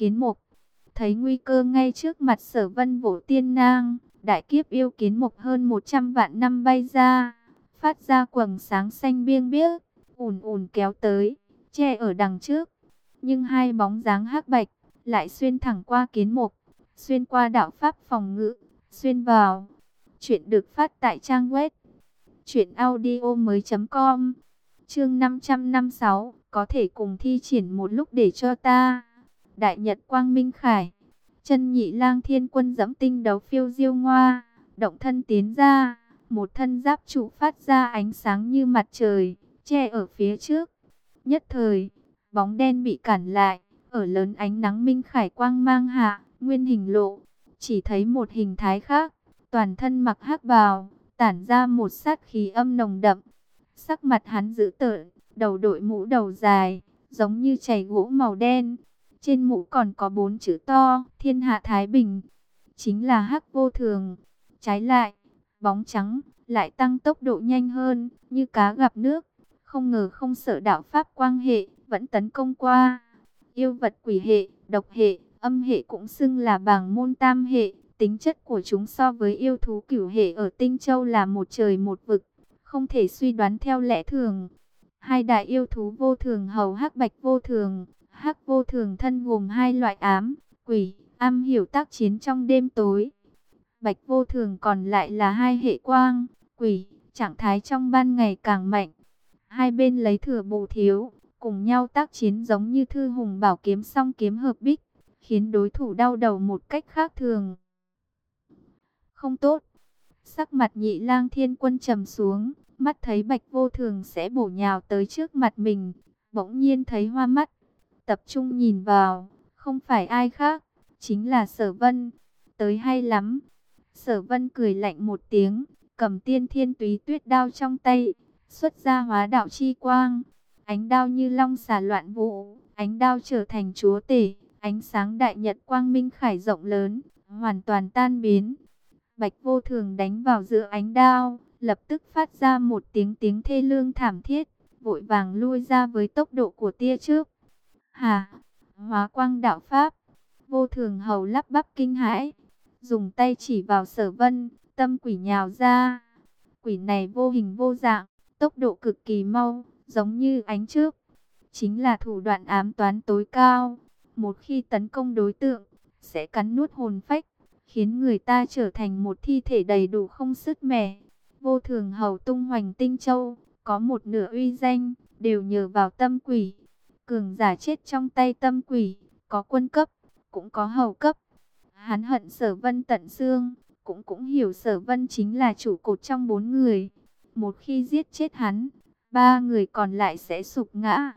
kiến mục. Thấy nguy cơ ngay trước mặt sở vân vỗ tiên nang, đại kiếp yêu kiến mục hơn 100 vạn năm bay ra, phát ra quầng sáng xanh biêng biếc, ùn ùn kéo tới, che ở đằng trước. Nhưng hai bóng dáng hắc bạch, lại xuyên thẳng qua kiến mục, xuyên qua đạo pháp phòng ngự, xuyên vào. Chuyện được phát tại trang web truyệnaudiomoi.com. Chương 556, có thể cùng thi triển một lúc để cho ta. Đại Nhật Quang Minh Khải. Chân Nhị Lang Thiên Quân dẫm tinh đấu phiêu diêu ngoa, động thân tiến ra, một thân giáp trụ phát ra ánh sáng như mặt trời, che ở phía trước. Nhất thời, bóng đen bị cản lại, ở lớn ánh nắng minh khải quang mang hạ, nguyên hình lộ, chỉ thấy một hình thái khác, toàn thân mặc hắc bào, tản ra một sát khí âm nồng đậm. Sắc mặt hắn dữ tợn, đầu đội mũ đầu dài, giống như chảy gỗ màu đen. Trên mũ còn có bốn chữ to, thiên hạ Thái Bình. Chính là hắc vô thường. Trái lại, bóng trắng, lại tăng tốc độ nhanh hơn, như cá gặp nước. Không ngờ không sợ đạo pháp quang hệ, vẫn tấn công qua. Yêu vật quỷ hệ, độc hệ, âm hệ cũng xưng là bảng môn tam hệ. Tính chất của chúng so với yêu thú cửu hệ ở Tinh Châu là một trời một vực, không thể suy đoán theo lẽ thường. Hai đại yêu thú vô thường hầu hắc bạch vô thường, hắc vô thường thân gồm hai loại ám, quỷ, am hiểu tác chiến trong đêm tối. Bạch vô thường còn lại là hai hệ quang, quỷ, trạng thái trong ban ngày càng mạnh. Hai bên lấy thừa bù thiếu, cùng nhau tác chiến giống như thư hùng bảo kiếm song kiếm hợp bích, khiến đối thủ đau đầu một cách khác thường. Không tốt. Sắc mặt nhị lang thiên quân trầm xuống, mắt thấy bạch vô thường sẽ bổ nhào tới trước mặt mình, bỗng nhiên thấy hoa mắt. Tập trung nhìn vào, không phải ai khác, chính là sở vân. Tới hay lắm. Sở vân cười lạnh một tiếng, cầm tiên thiên túy tuyết đao trong tay, xuất ra hóa đạo chi quang. Ánh đao như long xà loạn vũ, ánh đao trở thành chúa tể, ánh sáng đại nhật quang minh khải rộng lớn, hoàn toàn tan biến. Bạch vô thường đánh vào giữa ánh đao, lập tức phát ra một tiếng tiếng thê lương thảm thiết, vội vàng lui ra với tốc độ của tia trước. Hà, hóa quang đạo pháp, vô thường hầu lắp bắp kinh hãi, dùng tay chỉ vào sở vân, tâm quỷ nhào ra. Quỷ này vô hình vô dạng, tốc độ cực kỳ mau, giống như ánh trước. Chính là thủ đoạn ám toán tối cao. Một khi tấn công đối tượng, sẽ cắn nuốt hồn phách, khiến người ta trở thành một thi thể đầy đủ không sức mẻ. Vô thường hầu tung hoành tinh châu, có một nửa uy danh, đều nhờ vào tâm quỷ. Cường giả chết trong tay tâm quỷ, có quân cấp, cũng có hầu cấp. Hắn hận sở vân tận xương, cũng cũng hiểu sở vân chính là chủ cột trong bốn người. Một khi giết chết hắn, ba người còn lại sẽ sụp ngã.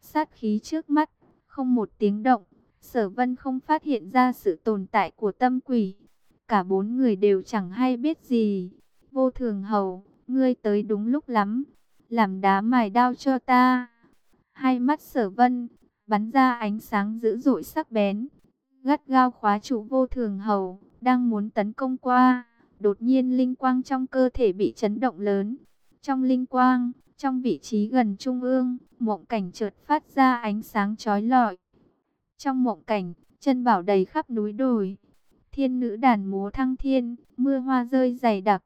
Sát khí trước mắt, không một tiếng động, sở vân không phát hiện ra sự tồn tại của tâm quỷ. Cả bốn người đều chẳng hay biết gì. Vô thường hầu, ngươi tới đúng lúc lắm, làm đá mài đao cho ta. Hai mắt sở vân, bắn ra ánh sáng dữ dội sắc bén, gắt gao khóa trụ vô thường hầu, đang muốn tấn công qua. Đột nhiên linh quang trong cơ thể bị chấn động lớn. Trong linh quang, trong vị trí gần trung ương, mộng cảnh chợt phát ra ánh sáng chói lọi. Trong mộng cảnh, chân bảo đầy khắp núi đồi. Thiên nữ đàn múa thăng thiên, mưa hoa rơi dày đặc.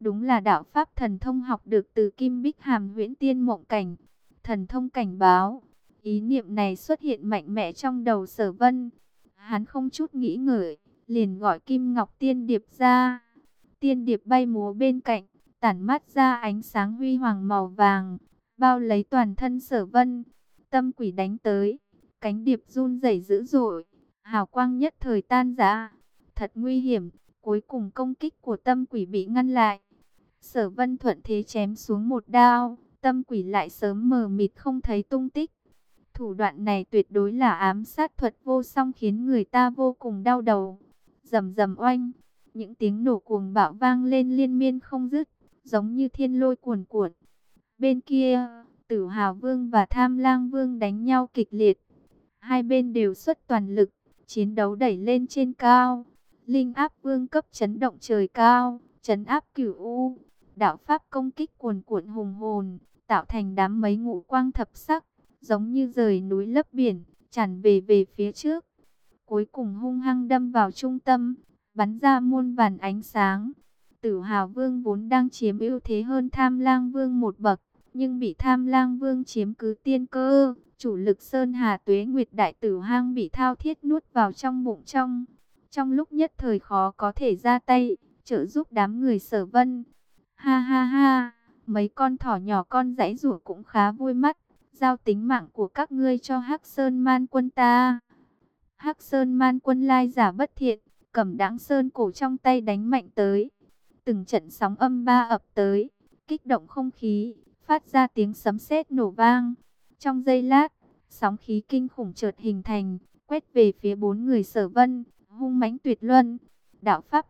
Đúng là đạo pháp thần thông học được từ Kim Bích Hàm huyễn tiên mộng cảnh. Thần thông cảnh báo, ý niệm này xuất hiện mạnh mẽ trong đầu sở vân. Hắn không chút nghĩ ngợi, liền gọi Kim Ngọc Tiên Điệp ra. Tiên Điệp bay múa bên cạnh, tản mắt ra ánh sáng huy hoàng màu vàng, bao lấy toàn thân sở vân. Tâm quỷ đánh tới, cánh điệp run rẩy dữ dội, hào quang nhất thời tan rã. Thật nguy hiểm, cuối cùng công kích của tâm quỷ bị ngăn lại. Sở vân thuận thế chém xuống một đao, tâm quỷ lại sớm mờ mịt không thấy tung tích. Thủ đoạn này tuyệt đối là ám sát thuật vô song khiến người ta vô cùng đau đầu. Rầm rầm oanh, những tiếng nổ cuồng bạo vang lên liên miên không dứt, giống như thiên lôi cuồn cuộn. Bên kia, Tử Hào Vương và Tham Lang Vương đánh nhau kịch liệt. Hai bên đều xuất toàn lực, chiến đấu đẩy lên trên cao. Linh áp vương cấp chấn động trời cao, chấn áp cửu u. Đạo pháp công kích cuồn cuộn hùng hồn, tạo thành đám mấy ngũ quang thập sắc, giống như rời núi lấp biển, tràn về về phía trước. cuối cùng hung hăng đâm vào trung tâm, bắn ra muôn vàn ánh sáng. Tử Hào Vương vốn đang chiếm ưu thế hơn Tham Lang Vương một bậc, nhưng bị Tham Lang Vương chiếm cứ tiên cơ, chủ lực Sơn Hà Tuế Nguyệt Đại Tử Hang bị thao thiết nuốt vào trong bụng trong. Trong lúc nhất thời khó có thể ra tay, trợ giúp đám người Sở Vân. Ha ha ha, mấy con thỏ nhỏ con dãy rủa cũng khá vui mắt, giao tính mạng của các ngươi cho Hắc Sơn Man quân ta. Hắc Sơn Man quân lai giả bất thiện, cầm đáng sơn cổ trong tay đánh mạnh tới. Từng trận sóng âm ba ập tới, kích động không khí, phát ra tiếng sấm sét nổ vang. Trong giây lát, sóng khí kinh khủng chợt hình thành, quét về phía bốn người sở vân, hung mãnh tuyệt luân, đạo pháp.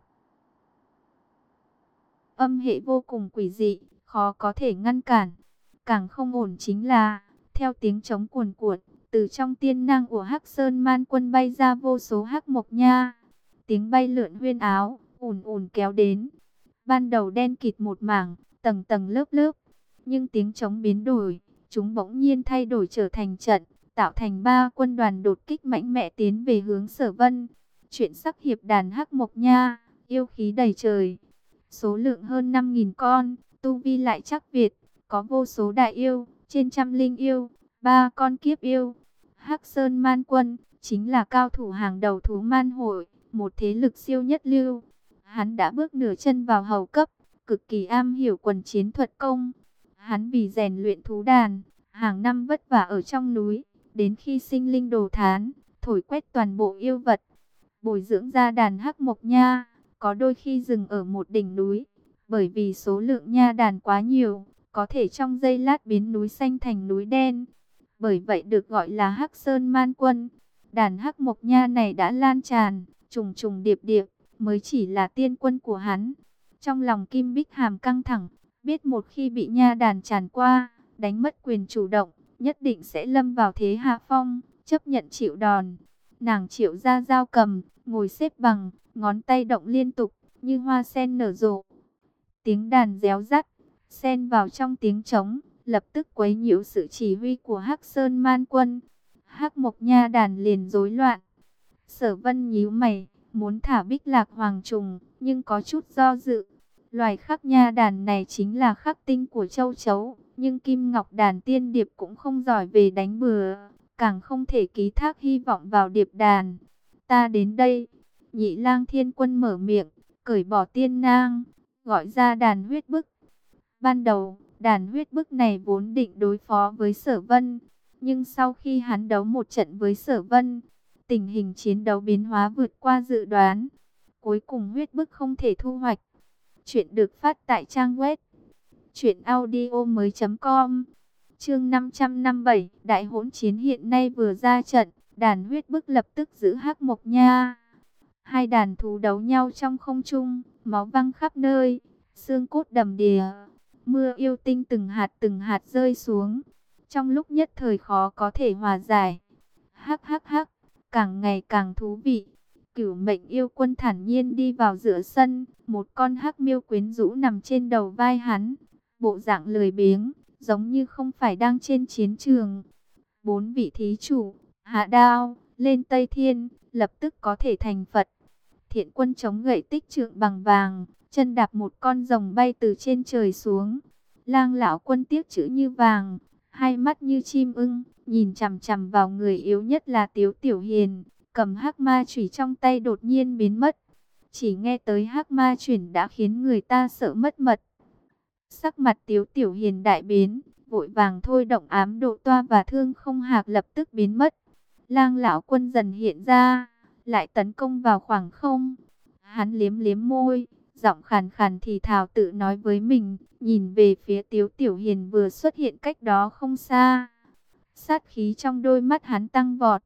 Âm hệ vô cùng quỷ dị, khó có thể ngăn cản. Càng không ổn chính là, theo tiếng trống cuồn cuộn, từ trong tiên năng của Hắc Sơn Man quân bay ra vô số hắc mộc nha. Tiếng bay lượn huyên áo, ùn ùn kéo đến. Ban đầu đen kịt một mảng, tầng tầng lớp lớp. Nhưng tiếng trống biến đổi, chúng bỗng nhiên thay đổi trở thành trận, tạo thành ba quân đoàn đột kích mạnh mẽ tiến về hướng sở vân. Chuyện sắc hiệp đàn hắc mộc nha, yêu khí đầy trời. Số lượng hơn 5.000 con, tu vi lại chắc Việt, có vô số đại yêu, trên trăm linh yêu, ba con kiếp yêu. Hắc Sơn Man Quân, chính là cao thủ hàng đầu thú man hội, một thế lực siêu nhất lưu. Hắn đã bước nửa chân vào hầu cấp, cực kỳ am hiểu quần chiến thuật công. Hắn vì rèn luyện thú đàn, hàng năm vất vả ở trong núi, đến khi sinh linh đồ thán, thổi quét toàn bộ yêu vật. Bồi dưỡng ra đàn hắc mộc nha, có đôi khi dừng ở một đỉnh núi, bởi vì số lượng nha đàn quá nhiều, có thể trong giây lát biến núi xanh thành núi đen. Bởi vậy được gọi là Hắc Sơn Man Quân. Đàn Hắc Mộc Nha này đã lan tràn, trùng trùng điệp điệp, mới chỉ là tiên quân của hắn. Trong lòng Kim Bích Hàm căng thẳng, biết một khi bị nha đàn tràn qua, đánh mất quyền chủ động, nhất định sẽ lâm vào thế hạ phong, chấp nhận chịu đòn. Nàng chịu ra dao cầm, ngồi xếp bằng, ngón tay động liên tục, như hoa sen nở rộ. Tiếng đàn réo rắt, xen vào trong tiếng trống, lập tức quấy nhiễu sự chỉ huy của Hắc Sơn Man quân. Hắc Mộc Nha đàn liền rối loạn. Sở Vân nhíu mày, muốn thả Bích Lạc Hoàng trùng, nhưng có chút do dự. Loài khắc nha đàn này chính là khắc tinh của châu chấu, nhưng Kim Ngọc đàn tiên điệp cũng không giỏi về đánh bừa, càng không thể ký thác hy vọng vào điệp đàn. Ta đến đây, nhị lang thiên quân mở miệng, cởi bỏ tiên nang, gọi ra đàn huyết bức. Ban đầu, đàn huyết bức này vốn định đối phó với sở vân, nhưng sau khi hắn đấu một trận với sở vân, tình hình chiến đấu biến hóa vượt qua dự đoán. Cuối cùng huyết bức không thể thu hoạch. Chuyện được phát tại trang web truyệnaudiomoi.com. Chương 557, đại hỗn chiến hiện nay vừa ra trận, đàn huyết bức lập tức giữ hắc mộc nha. Hai đàn thú đấu nhau trong không trung, máu văng khắp nơi, xương cốt đầm đìa. Mưa yêu tinh từng hạt từng hạt rơi xuống. Trong lúc nhất thời khó có thể hòa giải. Hắc hắc hắc, càng ngày càng thú vị. Cửu mệnh yêu quân thản nhiên đi vào giữa sân. Một con hắc miêu quyến rũ nằm trên đầu vai hắn. Bộ dạng lười biếng, giống như không phải đang trên chiến trường. Bốn vị thí chủ, hạ đao, lên Tây Thiên, lập tức có thể thành Phật. Thiện quân chống gậy tích trượng bằng vàng, chân đạp một con rồng bay từ trên trời xuống. Lang lão quân tiếc chữ như vàng, hai mắt như chim ưng, nhìn chằm chằm vào người yếu nhất là Tiếu Tiểu Hiền, cầm hắc ma chủy trong tay đột nhiên biến mất. Chỉ nghe tới hắc ma chuyển đã khiến người ta sợ mất mật. Sắc mặt Tiếu Tiểu Hiền đại biến, vội vàng thôi động ám độ toa và thương không hạc lập tức biến mất. Lang lão quân dần hiện ra, lại tấn công vào khoảng không. Hắn liếm liếm môi, giọng khàn khàn thì thào tự nói với mình, nhìn về phía Tiếu Tiểu Hiền vừa xuất hiện cách đó không xa. Sát khí trong đôi mắt hắn tăng vọt.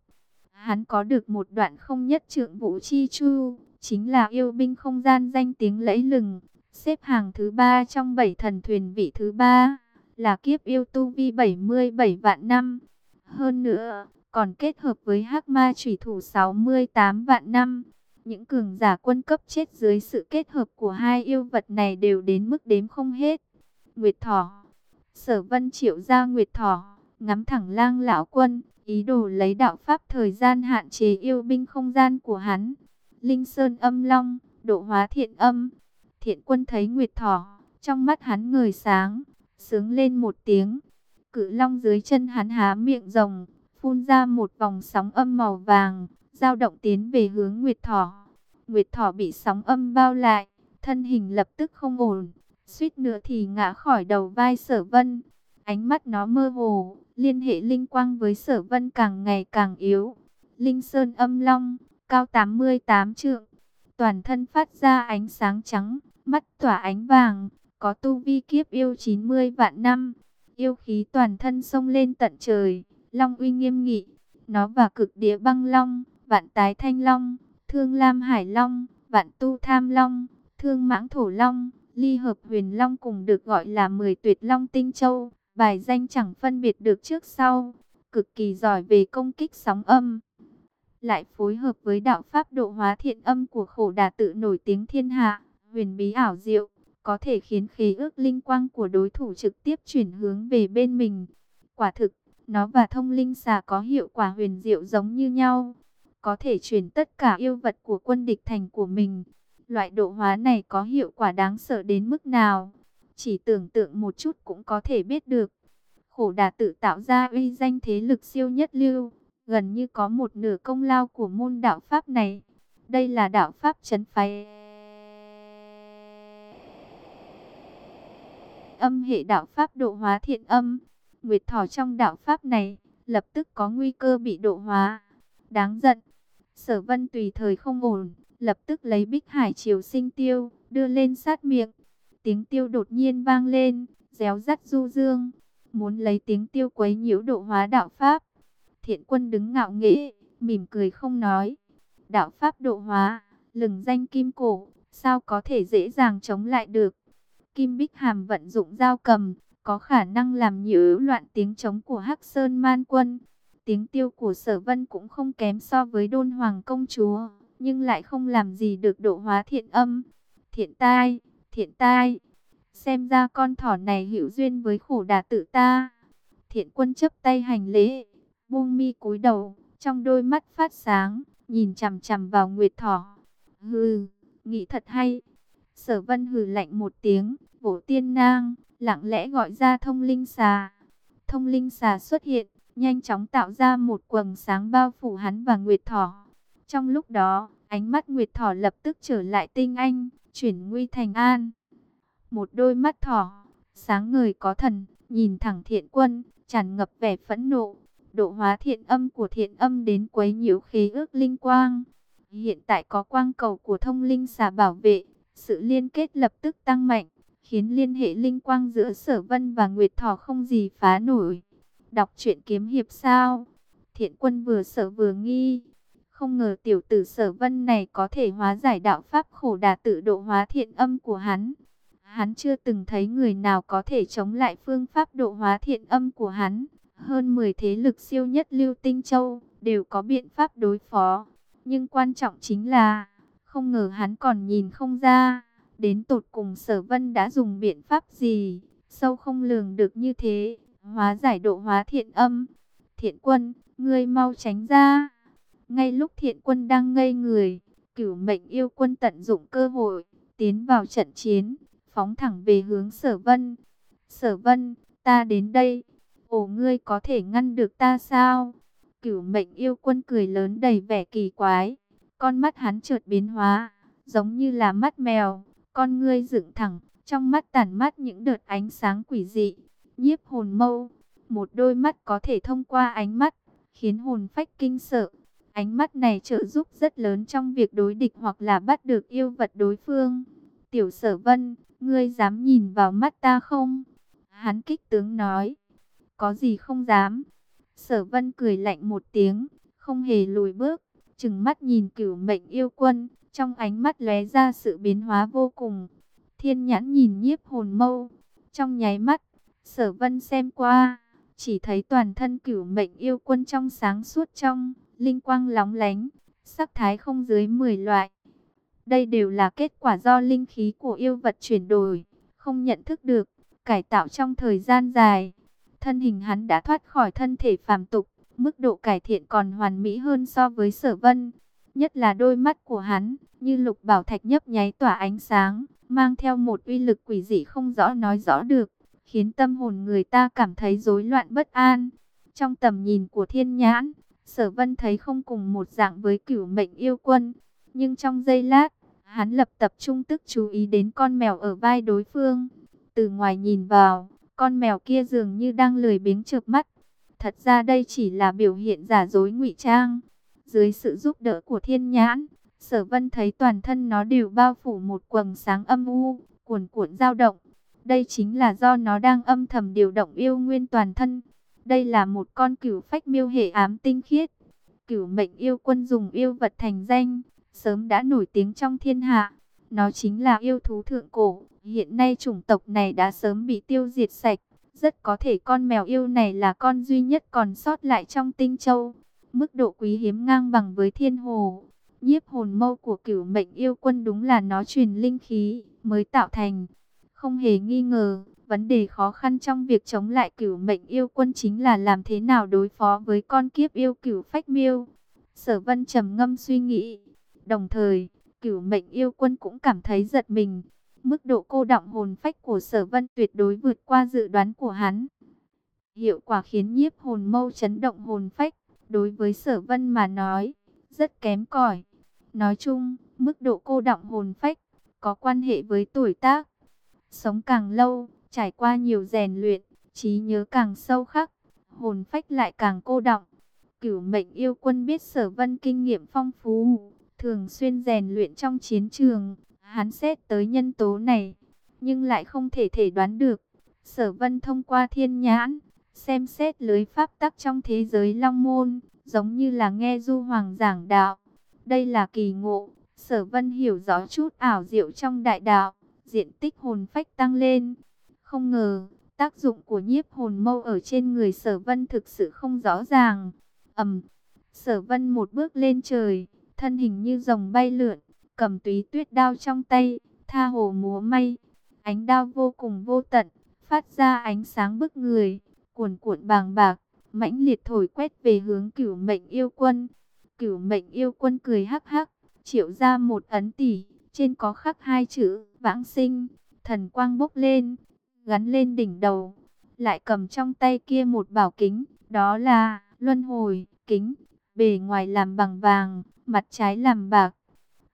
Hắn có được một đoạn không nhất trượng vũ chi chu, chính là yêu binh không gian danh tiếng lẫy lừng, xếp hàng thứ ba trong bảy thần thuyền vị thứ ba, là kiếp yêu tu vi 77 vạn năm. Hơn nữa, còn kết hợp với hắc ma chủy thủ 68 vạn năm, những cường giả quân cấp chết dưới sự kết hợp của hai yêu vật này đều đến mức đếm không hết. Nguyệt Thỏ Sở Vân triệu ra Nguyệt Thỏ, ngắm thẳng lang lão quân, ý đồ lấy đạo pháp thời gian hạn chế yêu binh không gian của hắn. Linh Sơn âm long, độ hóa thiện âm. Thiện quân thấy Nguyệt Thỏ, trong mắt hắn ngời sáng, sướng lên một tiếng. Cự long dưới chân hắn há miệng rồng, phun ra một vòng sóng âm màu vàng, dao động tiến về hướng Nguyệt Thỏ. Nguyệt Thỏ bị sóng âm bao lại, thân hình lập tức không ổn, suýt nữa thì ngã khỏi đầu vai sở vân. Ánh mắt nó mơ hồ, liên hệ linh quang với sở vân càng ngày càng yếu. Linh Sơn âm long, cao 88 trượng, toàn thân phát ra ánh sáng trắng, mắt tỏa ánh vàng, có tu vi kiếp yêu 90 vạn năm. Yêu khí toàn thân sông lên tận trời, long uy nghiêm nghị. Nó và cực địa băng long, vạn tái thanh long, thương lam hải long, vạn tu tham long, thương mãng thổ long, ly hợp huyền long cùng được gọi là 10 tuyệt long tinh châu. Bài danh chẳng phân biệt được trước sau, cực kỳ giỏi về công kích sóng âm. Lại phối hợp với đạo pháp độ hóa thiện âm của khổ đà tự nổi tiếng thiên hạ, huyền bí ảo diệu, có thể khiến khí ước linh quang của đối thủ trực tiếp chuyển hướng về bên mình. Quả thực, nó và thông linh xà có hiệu quả huyền diệu giống như nhau, có thể chuyển tất cả yêu vật của quân địch thành của mình. Loại độ hóa này có hiệu quả đáng sợ đến mức nào? Chỉ tưởng tượng một chút cũng có thể biết được. Khổ đà tự tạo ra uy danh thế lực siêu nhất lưu, gần như có một nửa công lao của môn đạo Pháp này. Đây là đạo Pháp chấn phái. Âm hệ đạo Pháp độ hóa thiện âm. Nguyệt thỏ trong đạo Pháp này, lập tức có nguy cơ bị độ hóa. Đáng giận. Sở vân tùy thời không ổn, lập tức lấy bích hải triều sinh tiêu, đưa lên sát miệng. Tiếng tiêu đột nhiên vang lên, réo rắt du dương, muốn lấy tiếng tiêu quấy nhiễu độ hóa đạo Pháp. Thiện quân đứng ngạo nghễ, mỉm cười không nói. Đạo Pháp độ hóa, lừng danh kim cổ, sao có thể dễ dàng chống lại được. Kim Bích Hàm vận dụng dao cầm, có khả năng làm nhiễu loạn tiếng chống của Hắc Sơn Man quân. Tiếng tiêu của sở vân cũng không kém so với đôn hoàng công chúa, nhưng lại không làm gì được độ hóa thiện âm. Thiện tai, thiện tai. Xem ra con thỏ này hữu duyên với khổ đà tự ta. Thiện quân chấp tay hành lễ, buông mi cúi đầu, trong đôi mắt phát sáng, nhìn chằm chằm vào Nguyệt thỏ. Hừ, nghĩ thật hay. Sở vân hừ lạnh một tiếng, vỗ tiên nang, lặng lẽ gọi ra thông linh xà. Thông linh xà xuất hiện, nhanh chóng tạo ra một quầng sáng bao phủ hắn và Nguyệt thỏ. Trong lúc đó, ánh mắt Nguyệt thỏ lập tức trở lại tinh anh, chuyển nguy thành an. Một đôi mắt thỏ, sáng ngời có thần, nhìn thẳng thiện quân, tràn ngập vẻ phẫn nộ. Độ hóa thiện âm của thiện âm đến quấy nhiễu khí ước linh quang. Hiện tại có quang cầu của thông linh xà bảo vệ, sự liên kết lập tức tăng mạnh, khiến liên hệ linh quang giữa sở vân và nguyệt thỏ không gì phá nổi. Đọc truyện kiếm hiệp sao? Thiện quân vừa sợ vừa nghi, không ngờ tiểu tử sở vân này có thể hóa giải đạo pháp khổ đà tự độ hóa thiện âm của hắn. Hắn chưa từng thấy người nào có thể chống lại phương pháp độ hóa thiện âm của hắn. Hơn 10 thế lực siêu nhất lưu tinh châu đều có biện pháp đối phó. Nhưng quan trọng chính là, không ngờ hắn còn nhìn không ra. Đến tột cùng sở vân đã dùng biện pháp gì, sâu không lường được như thế, hóa giải độ hóa thiện âm. Thiện quân, ngươi mau tránh ra. Ngay lúc thiện quân đang ngây người, cửu mệnh yêu quân tận dụng cơ hội, tiến vào trận chiến, phóng thẳng về hướng sở vân. Sở vân, ta đến đây, ổ ngươi có thể ngăn được ta sao? Cửu mệnh yêu quân cười lớn đầy vẻ kỳ quái, con mắt hắn trượt biến hóa, giống như là mắt mèo, con ngươi dựng thẳng, trong mắt tản mắt những đợt ánh sáng quỷ dị, nhiếp hồn mâu, một đôi mắt có thể thông qua ánh mắt, khiến hồn phách kinh sợ. Ánh mắt này trợ giúp rất lớn trong việc đối địch hoặc là bắt được yêu vật đối phương. Tiểu sở vân, ngươi dám nhìn vào mắt ta không? Hắn kích tướng nói. Có gì không dám? Sở vân cười lạnh một tiếng, không hề lùi bước, chừng mắt nhìn cửu mệnh yêu quân, trong ánh mắt lóe ra sự biến hóa vô cùng. Thiên nhãn nhìn nhiếp hồn mâu, trong nháy mắt, sở vân xem qua, chỉ thấy toàn thân cửu mệnh yêu quân trong sáng suốt trong linh quang lóng lánh, sắc thái không dưới 10 loại. Đây đều là kết quả do linh khí của yêu vật chuyển đổi, không nhận thức được, cải tạo trong thời gian dài. Thân hình hắn đã thoát khỏi thân thể phàm tục, Mức độ cải thiện còn hoàn mỹ hơn so với sở vân. Nhất là đôi mắt của hắn, như lục bảo thạch nhấp nháy tỏa ánh sáng, mang theo một uy lực quỷ dị không rõ nói rõ được, khiến tâm hồn người ta cảm thấy rối loạn bất an. Trong tầm nhìn của thiên nhãn, sở vân thấy không cùng một dạng với cửu mệnh yêu quân, nhưng trong giây lát, hắn lập tập trung tức chú ý đến con mèo ở vai đối phương. Từ ngoài nhìn vào, con mèo kia dường như đang lười biếng chợp mắt. Thật ra đây chỉ là biểu hiện giả dối ngụy trang. Dưới sự giúp đỡ của thiên nhãn, sở vân thấy toàn thân nó đều bao phủ một quầng sáng âm u, cuồn cuộn dao động. Đây chính là do nó đang âm thầm điều động yêu nguyên toàn thân. Đây là một con cửu phách miêu hệ ám tinh khiết. Cửu mệnh yêu quân dùng yêu vật thành danh, sớm đã nổi tiếng trong thiên hạ. Nó chính là yêu thú thượng cổ, hiện nay chủng tộc này đã sớm bị tiêu diệt sạch. Rất có thể con mèo yêu này là con duy nhất còn sót lại trong tinh châu. Mức độ quý hiếm ngang bằng với thiên hồ. Nhiếp hồn mâu của cửu mệnh yêu quân đúng là nó truyền linh khí mới tạo thành. Không hề nghi ngờ, vấn đề khó khăn trong việc chống lại cửu mệnh yêu quân chính là làm thế nào đối phó với con kiếp yêu cửu phách miêu. Sở vân trầm ngâm suy nghĩ. Đồng thời, cửu mệnh yêu quân cũng cảm thấy giật mình. Mức độ cô động hồn phách của sở vân tuyệt đối vượt qua dự đoán của hắn. Hiệu quả khiến nhiếp hồn mâu chấn động hồn phách, đối với sở vân mà nói, rất kém cỏi. Nói chung, mức độ cô động hồn phách, có quan hệ với tuổi tác. Sống càng lâu, trải qua nhiều rèn luyện, trí nhớ càng sâu khắc, hồn phách lại càng cô động. Cửu mệnh yêu quân biết sở vân kinh nghiệm phong phú, thường xuyên rèn luyện trong chiến trường, hắn xét tới nhân tố này, nhưng lại không thể thể đoán được. Sở vân thông qua thiên nhãn, xem xét lưới pháp tắc trong thế giới long môn, giống như là nghe du hoàng giảng đạo. Đây là kỳ ngộ, sở vân hiểu rõ chút ảo diệu trong đại đạo, diện tích hồn phách tăng lên. Không ngờ, tác dụng của nhiếp hồn mâu ở trên người sở vân thực sự không rõ ràng. ầm, sở vân một bước lên trời, thân hình như rồng bay lượn, cầm túy tuyết đao trong tay, tha hồ múa may. Ánh đao vô cùng vô tận, phát ra ánh sáng bức người, cuồn cuộn bàng bạc, mãnh liệt thổi quét về hướng cửu mệnh yêu quân. Cửu mệnh yêu quân cười hắc hắc, triệu ra một ấn tỷ, trên có khắc hai chữ vãng sinh, thần quang bốc lên, gắn lên đỉnh đầu, lại cầm trong tay kia một bảo kính, đó là luân hồi kính, bề ngoài làm bằng vàng, mặt trái làm bạc.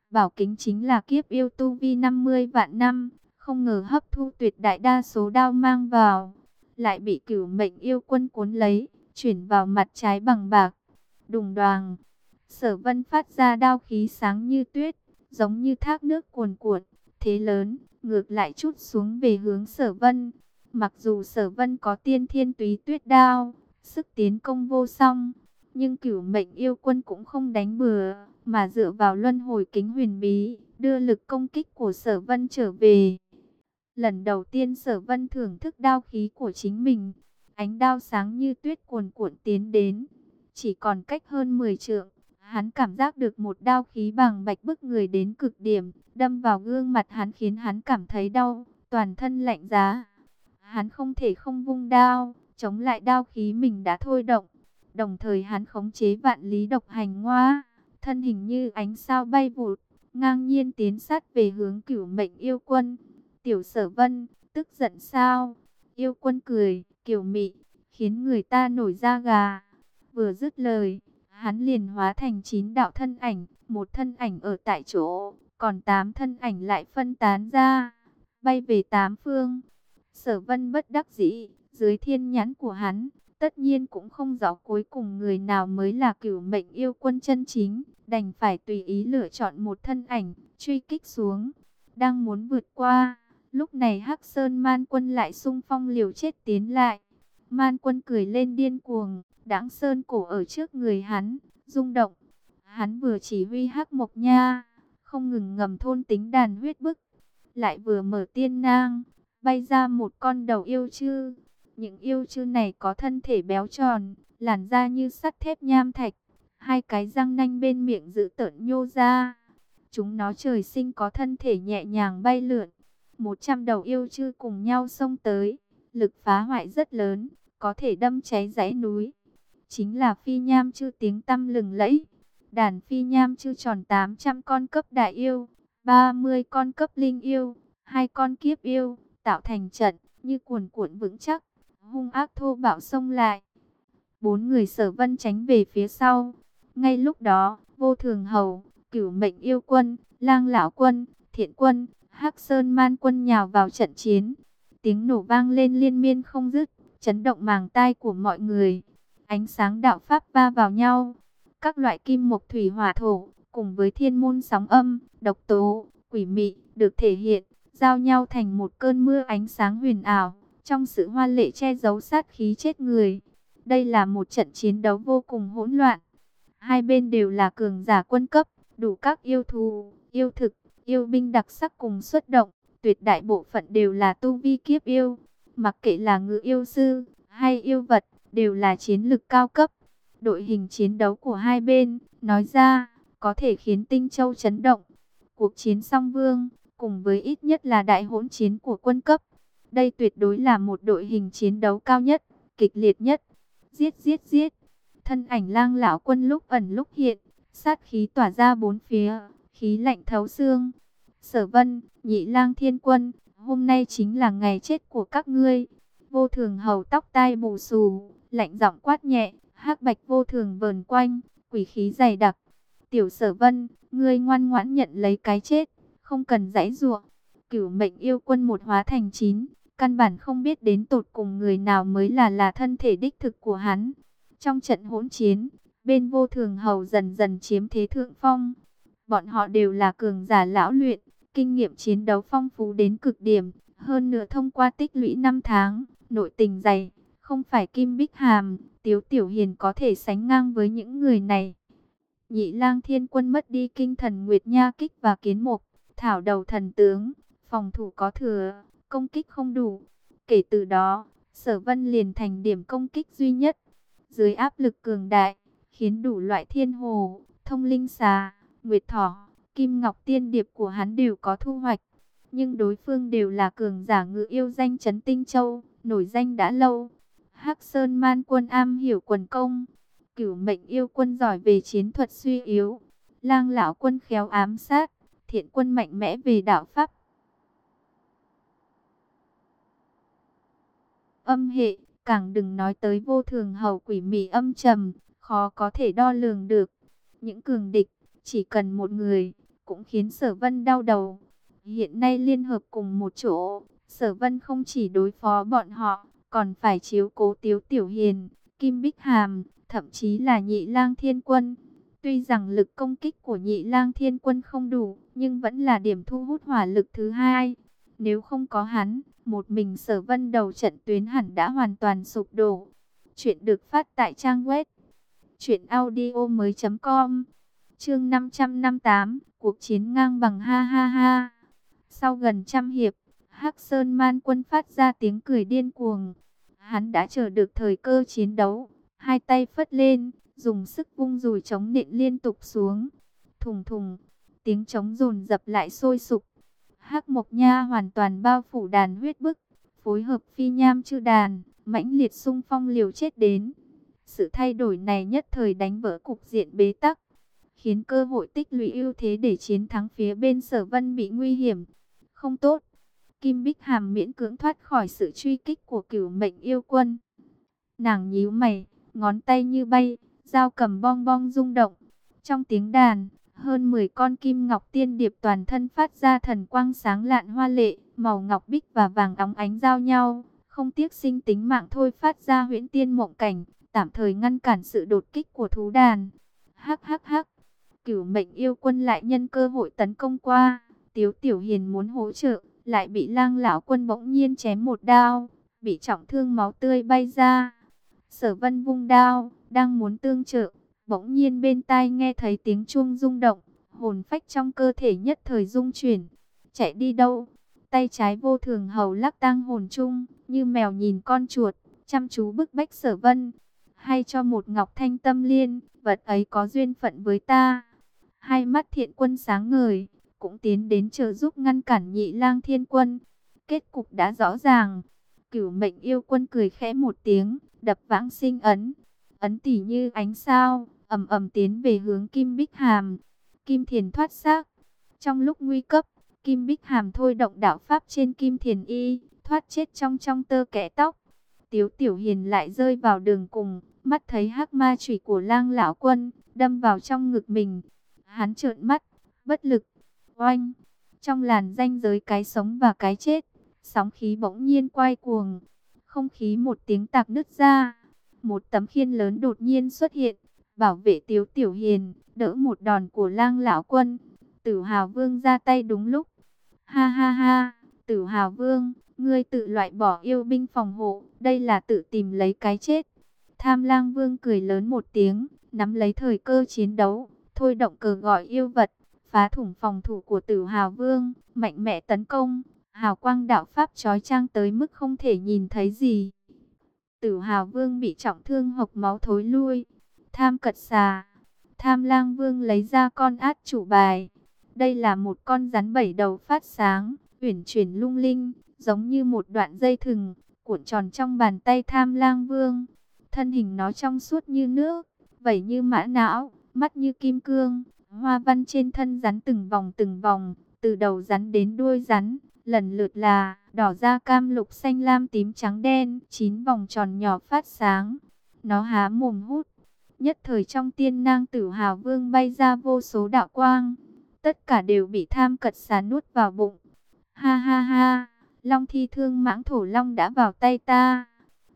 Bảo kính chính là kiếp yêu tu vi 50 vạn năm, không ngờ hấp thu tuyệt đại đa số đao mang vào, lại bị cửu mệnh yêu quân cuốn lấy, chuyển vào mặt trái bằng bạc. Đùng đoàng, sở vân phát ra đao khí sáng như tuyết, giống như thác nước cuồn cuộn, thế lớn, ngược lại chút xuống về hướng sở vân. Mặc dù sở vân có tiên thiên túy tuyết đao, sức tiến công vô song, nhưng cửu mệnh yêu quân cũng không đánh bừa, mà dựa vào luân hồi kính huyền bí, đưa lực công kích của sở vân trở về. Lần đầu tiên sở vân thưởng thức đao khí của chính mình, ánh đao sáng như tuyết cuồn cuộn tiến đến, chỉ còn cách hơn 10 trượng. Hắn cảm giác được một đao khí bằng bạch bức người đến cực điểm, đâm vào gương mặt hắn khiến hắn cảm thấy đau, toàn thân lạnh giá. Hắn không thể không vung đao, chống lại đao khí mình đã thôi động. Đồng thời hắn khống chế vạn lý độc hành ngoa, thân hình như ánh sao bay vụt, ngang nhiên tiến sát về hướng cửu mệnh yêu quân. Tiểu sở vân, tức giận sao? Yêu quân cười, kiểu mị, khiến người ta nổi da gà. Vừa dứt lời, hắn liền hóa thành chín đạo thân ảnh, một thân ảnh ở tại chỗ, còn tám thân ảnh lại phân tán ra, bay về tám phương. Sở vân bất đắc dĩ, dưới thiên nhãn của hắn, tất nhiên cũng không rõ cuối cùng người nào mới là cửu mệnh yêu quân chân chính, đành phải tùy ý lựa chọn một thân ảnh, truy kích xuống. Đang muốn vượt qua, lúc này Hắc Sơn Man quân lại sung phong liều chết tiến lại. Man quân cười lên điên cuồng, đãng sơn cổ ở trước người hắn, rung động. Hắn vừa chỉ huy hắc mộc nha, không ngừng ngầm thôn tính đàn huyết bức. Lại vừa mở tiên nang, bay ra một con đầu yêu chư. Những yêu chư này có thân thể béo tròn, làn da như sắt thép nham thạch. Hai cái răng nanh bên miệng dự tợn nhô ra. Chúng nó trời sinh có thân thể nhẹ nhàng bay lượn. Một trăm đầu yêu chư cùng nhau xông tới. Lực phá hoại rất lớn, có thể đâm cháy dãy núi. chính là phi nham chư tiếng tăm lừng lẫy. Đàn phi nham chư tròn 800 con cấp đại yêu, 30 con cấp linh yêu, hai con kiếp yêu, tạo thành trận như cuồn cuộn vững chắc, hung ác thô bạo xông lại. Bốn người sở vân tránh về phía sau. Ngay lúc đó, vô thường hầu, cửu mệnh yêu quân, lang lão quân, thiện quân, hắc sơn man quân nhào vào trận chiến. Tiếng nổ vang lên liên miên không dứt, chấn động màng tai của mọi người. Ánh sáng đạo pháp va vào nhau. Các loại kim mộc thủy hỏa thổ, cùng với thiên môn sóng âm, độc tố, quỷ mị, được thể hiện, giao nhau thành một cơn mưa ánh sáng huyền ảo, trong sự hoa lệ che giấu sát khí chết người. Đây là một trận chiến đấu vô cùng hỗn loạn. Hai bên đều là cường giả quân cấp, đủ các yêu thù, yêu thực, yêu binh đặc sắc cùng xuất động. Tuyệt đại bộ phận đều là tu vi kiếp yêu. Mặc kệ là ngự yêu sư hay yêu vật, đều là chiến lực cao cấp. Đội hình chiến đấu của hai bên, nói ra, có thể khiến Tinh Châu chấn động. Cuộc chiến song vương, cùng với ít nhất là đại hỗn chiến của quân cấp. Đây tuyệt đối là một đội hình chiến đấu cao nhất, kịch liệt nhất. Giết giết giết. Thân ảnh lang lão quân lúc ẩn lúc hiện, sát khí tỏa ra bốn phía, khí lạnh thấu xương. Sở vân, nhị lang thiên quân, hôm nay chính là ngày chết của các ngươi. Vô thường hầu tóc tai bù xù, lạnh giọng quát nhẹ, hắc bạch vô thường vờn quanh, quỷ khí dày đặc. Tiểu sở vân, ngươi ngoan ngoãn nhận lấy cái chết, không cần giãy ruộng. Cửu mệnh yêu quân một hóa thành chín, căn bản không biết đến tột cùng người nào mới là là thân thể đích thực của hắn. Trong trận hỗn chiến, bên vô thường hầu dần dần chiếm thế thượng phong. Bọn họ đều là cường giả lão luyện, kinh nghiệm chiến đấu phong phú đến cực điểm. Hơn nữa thông qua tích lũy năm tháng, nội tình dày, không phải Kim Bích Hàm, Tiếu Tiểu Hiền có thể sánh ngang với những người này. Nhị lang thiên quân mất đi kinh thần Nguyệt Nha Kích và Kiến Mục, thảo đầu thần tướng, phòng thủ có thừa, công kích không đủ. Kể từ đó, Sở Vân liền thành điểm công kích duy nhất. Dưới áp lực cường đại, khiến đủ loại thiên hồ, thông linh xà, nguyệt thỏ, kim ngọc tiên điệp của hắn đều có thu hoạch. Nhưng đối phương đều là cường giả ngự yêu danh chấn tinh châu, nổi danh đã lâu. Hắc Sơn Man quân am hiểu quần công, cửu mệnh yêu quân giỏi về chiến thuật suy yếu, lang lão quân khéo ám sát, thiện quân mạnh mẽ về đạo pháp. Âm hệ, càng đừng nói tới vô thường hầu quỷ mị âm trầm, khó có thể đo lường được. Những cường địch, chỉ cần một người, cũng khiến sở vân đau đầu. Hiện nay liên hợp cùng một chỗ, sở vân không chỉ đối phó bọn họ, còn phải chiếu cố tiếu tiểu hiền, kim bích hàm, thậm chí là nhị lang thiên quân. Tuy rằng lực công kích của nhị lang thiên quân không đủ, nhưng vẫn là điểm thu hút hỏa lực thứ hai. Nếu không có hắn, một mình sở vân đầu trận tuyến hẳn đã hoàn toàn sụp đổ. Chuyện được phát tại trang web chuyện audio mới.com Chương 558, cuộc chiến ngang bằng ha ha ha. Sau gần trăm hiệp, Hắc Sơn Man quân phát ra tiếng cười điên cuồng. Hắn đã chờ được thời cơ chiến đấu, hai tay phất lên, dùng sức vung dùi chống nện liên tục xuống. Thùng thùng, tiếng trống dồn dập lại sôi sục. Hắc Mộc Nha hoàn toàn bao phủ đàn huyết bức, phối hợp phi nham chư đàn, mãnh liệt xung phong liều chết đến. Sự thay đổi này nhất thời đánh vỡ cục diện bế tắc, khiến cơ hội tích lũy ưu thế để chiến thắng phía bên sở vân bị nguy hiểm. Không tốt, Kim Bích Hàm miễn cưỡng thoát khỏi sự truy kích của cửu mệnh yêu quân. Nàng nhíu mày, ngón tay như bay, dao cầm bong bong rung động. Trong tiếng đàn, hơn 10 con kim ngọc tiên điệp toàn thân phát ra thần quang sáng lạn hoa lệ, màu ngọc bích và vàng óng ánh giao nhau, không tiếc sinh tính mạng thôi phát ra huyễn tiên mộng cảnh, tạm thời ngăn cản sự đột kích của thú đàn. Hắc hắc hắc, cửu mệnh yêu quân lại nhân cơ hội tấn công qua, Tiếu Tiểu Hiền muốn hỗ trợ, lại bị lang lão quân bỗng nhiên chém một đao, bị trọng thương máu tươi bay ra. Sở vân vung đao, đang muốn tương trợ, bỗng nhiên bên tai nghe thấy tiếng chuông rung động, hồn phách trong cơ thể nhất thời rung chuyển. Chạy đi đâu? Tay trái vô thường hầu lắc tang hồn chung, như mèo nhìn con chuột, chăm chú bức bách sở vân. Hay cho một ngọc thanh tâm liên, vật ấy có duyên phận với ta. Hai mắt thiện quân sáng ngời, cũng tiến đến trợ giúp ngăn cản nhị lang thiên quân. Kết cục đã rõ ràng. Cửu mệnh yêu quân cười khẽ một tiếng, đập vãng sinh ấn. ấn tỉ như ánh sao, ầm ầm tiến về hướng Kim Bích Hàm. Kim Thiền thoát xác. Trong lúc nguy cấp, Kim Bích Hàm thôi động đạo pháp trên Kim Thiền Y, thoát chết trong trong tơ kẽ tóc. Tiếu Tiểu Hiền lại rơi vào đường cùng, mắt thấy hắc ma chủy của lang lão quân, đâm vào trong ngực mình. Hắn trợn mắt, bất lực, oanh. Trong làn danh giới cái sống và cái chết, sóng khí bỗng nhiên quay cuồng. Không khí một tiếng tạc nứt ra. Một tấm khiên lớn đột nhiên xuất hiện, bảo vệ Tiếu Tiểu Hiền, đỡ một đòn của lang lão quân. Tử Hào Vương ra tay đúng lúc. Ha ha ha, Tử Hào Vương, ngươi tự loại bỏ yêu binh phòng hộ, đây là tự tìm lấy cái chết. Tham lang vương cười lớn một tiếng, nắm lấy thời cơ chiến đấu, thôi động cờ gọi yêu vật, phá thủng phòng thủ của tử hào vương, mạnh mẽ tấn công, hào quang đạo pháp trói trang tới mức không thể nhìn thấy gì. Tử hào vương bị trọng thương hộc máu thối lui, tham cật xà, tham lang vương lấy ra con át chủ bài. Đây là một con rắn bảy đầu phát sáng, uyển chuyển lung linh, giống như một đoạn dây thừng, cuộn tròn trong bàn tay tham lang vương. Thân hình nó trong suốt như nước, vảy như mã não, mắt như kim cương, hoa văn trên thân rắn từng vòng từng vòng, từ đầu rắn đến đuôi rắn, lần lượt là đỏ da cam lục xanh lam tím trắng đen, chín vòng tròn nhỏ phát sáng. Nó há mồm hút, nhất thời trong tiên nang tử hào vương bay ra vô số đạo quang, tất cả đều bị tham cật xà nuốt vào bụng. Ha ha ha, long thi thương mãng thổ long đã vào tay ta.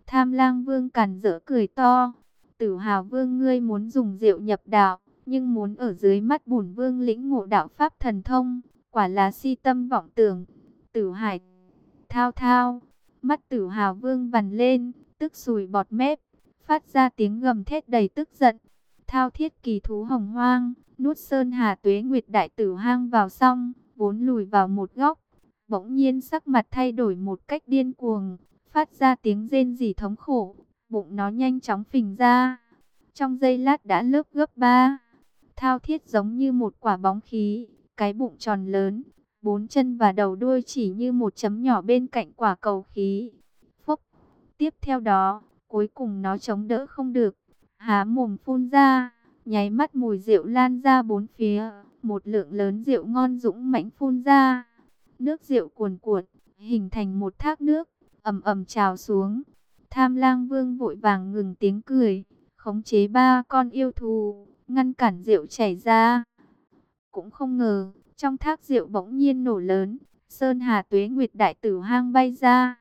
Tham lang vương càn rỡ cười to. Tử hào vương ngươi muốn dùng rượu nhập đạo, nhưng muốn ở dưới mắt bổn vương lĩnh ngộ đạo pháp thần thông, quả là si tâm vọng tưởng. Tử hải thao thao, mắt tử hào vương vằn lên, tức sùi bọt mép, phát ra tiếng gầm thét đầy tức giận. Thao thiết kỳ thú hồng hoang, nuốt sơn hà tuế nguyệt đại tử hang vào xong, vốn lùi vào một góc. Bỗng nhiên sắc mặt thay đổi một cách điên cuồng, phát ra tiếng rên rỉ thống khổ, bụng nó nhanh chóng phình ra. Trong giây lát đã lớp gấp ba, thao thiết giống như một quả bóng khí, cái bụng tròn lớn, bốn chân và đầu đuôi chỉ như một chấm nhỏ bên cạnh quả cầu khí. Phốc, tiếp theo đó, cuối cùng nó chống đỡ không được, há mồm phun ra, nháy mắt mùi rượu lan ra bốn phía, một lượng lớn rượu ngon dũng mãnh phun ra. Nước rượu cuồn cuộn, hình thành một thác nước, ầm ầm trào xuống. Tham lang vương vội vàng ngừng tiếng cười, khống chế ba con yêu thù, ngăn cản rượu chảy ra. Cũng không ngờ, trong thác rượu bỗng nhiên nổ lớn, Sơn Hà Tuế Nguyệt Đại Tử hang bay ra.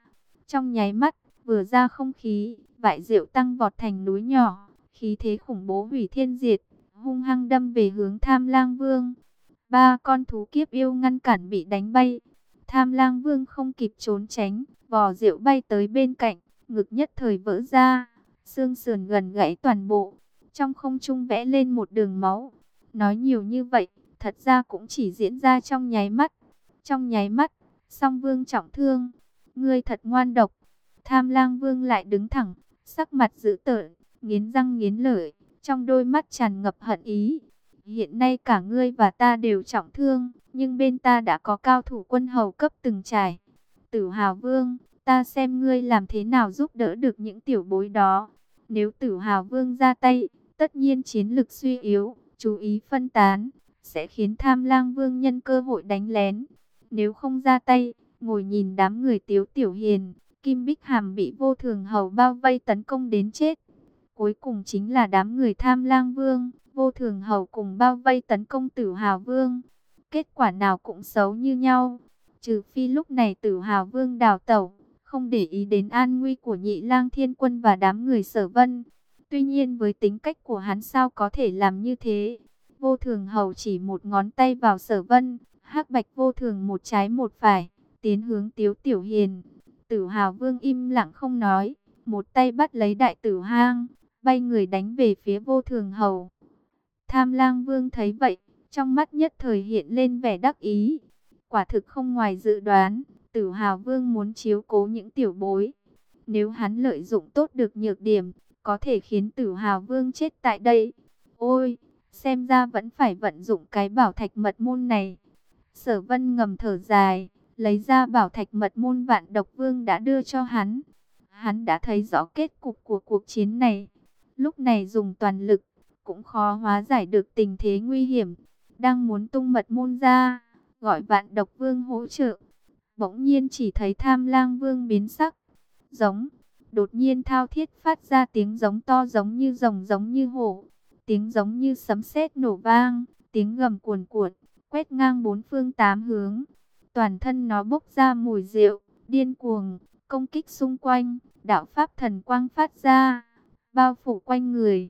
Trong nháy mắt, vừa ra không khí, vải rượu tăng vọt thành núi nhỏ, khí thế khủng bố hủy thiên diệt, hung hăng đâm về hướng Tham Lang Vương. Ba con thú kiếp yêu ngăn cản bị đánh bay. Tham Lang Vương không kịp trốn tránh, Vò rượu bay tới bên cạnh, ngực nhất thời vỡ ra, xương sườn gần gãy toàn bộ. Trong không trung vẽ lên một đường máu. Nói nhiều như vậy, thật ra cũng chỉ diễn ra trong nháy mắt. Trong nháy mắt, song vương trọng thương. Ngươi thật ngoan độc. Tham lang vương lại đứng thẳng, sắc mặt dữ tợn, nghiến răng nghiến lợi, trong đôi mắt tràn ngập hận ý. Hiện nay cả ngươi và ta đều trọng thương, nhưng bên ta đã có cao thủ quân hầu cấp từng trải. Tử Hào Vương, ta xem ngươi làm thế nào giúp đỡ được những tiểu bối đó. Nếu Tử Hào Vương ra tay, tất nhiên chiến lực suy yếu, chú ý phân tán, sẽ khiến Tham Lang Vương nhân cơ hội đánh lén. Nếu không ra tay, ngồi nhìn đám người tiếu tiểu hiền, Kim Bích Hàm bị vô thường hầu bao vây tấn công đến chết. Cuối cùng chính là đám người Tham Lang Vương, vô thường hầu cùng bao vây tấn công Tử Hào Vương. Kết quả nào cũng xấu như nhau. Trừ phi lúc này tử hào vương đào tẩu, không để ý đến an nguy của nhị lang thiên quân và đám người sở vân. Tuy nhiên với tính cách của hắn sao có thể làm như thế? Vô thường hầu chỉ một ngón tay vào sở vân, hắc bạch vô thường một trái một phải, tiến hướng tiếu tiểu hiền. Tử hào vương im lặng không nói, một tay bắt lấy đại tử hang, bay người đánh về phía vô thường hầu. Tham lang vương thấy vậy, trong mắt nhất thời hiện lên vẻ đắc ý, Quả thực không ngoài dự đoán, tử hào vương muốn chiếu cố những tiểu bối. Nếu hắn lợi dụng tốt được nhược điểm, có thể khiến tử hào vương chết tại đây. Ôi, xem ra vẫn phải vận dụng cái bảo thạch mật môn này. Sở vân ngầm thở dài, lấy ra bảo thạch mật môn vạn độc vương đã đưa cho hắn. Hắn đã thấy rõ kết cục của cuộc chiến này. lúc này dùng toàn lực, cũng khó hóa giải được tình thế nguy hiểm. Đang muốn tung mật môn ra, gọi vạn độc vương hỗ trợ. Bỗng nhiên chỉ thấy tham lang vương biến sắc, giống, đột nhiên thao thiết phát ra tiếng giống to giống như rồng giống như hổ, tiếng giống như sấm sét nổ vang, tiếng gầm cuồn cuộn, quét ngang bốn phương tám hướng. Toàn thân nó bốc ra mùi rượu, điên cuồng, công kích xung quanh, đạo pháp thần quang phát ra, bao phủ quanh người.